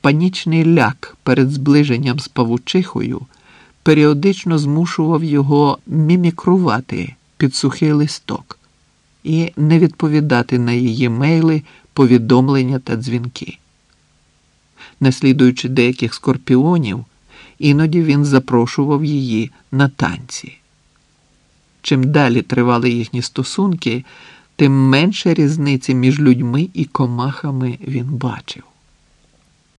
панічний ляк перед зближенням з павучихою періодично змушував його мімікрувати під сухий листок і не відповідати на її мейли, повідомлення та дзвінки. Наслідуючи деяких скорпіонів, іноді він запрошував її на танці. Чим далі тривали їхні стосунки, тим менше різниці між людьми і комахами він бачив.